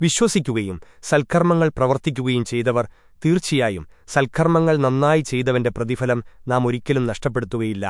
വിശ്വസിക്കുകയും സൽക്കർമ്മങ്ങൾ പ്രവർത്തിക്കുകയും ചെയ്തവർ തീർച്ചയായും സൽക്കർമ്മങ്ങൾ നന്നായി ചെയ്തവന്റെ പ്രതിഫലം നാം ഒരിക്കലും നഷ്ടപ്പെടുത്തുകയില്ല.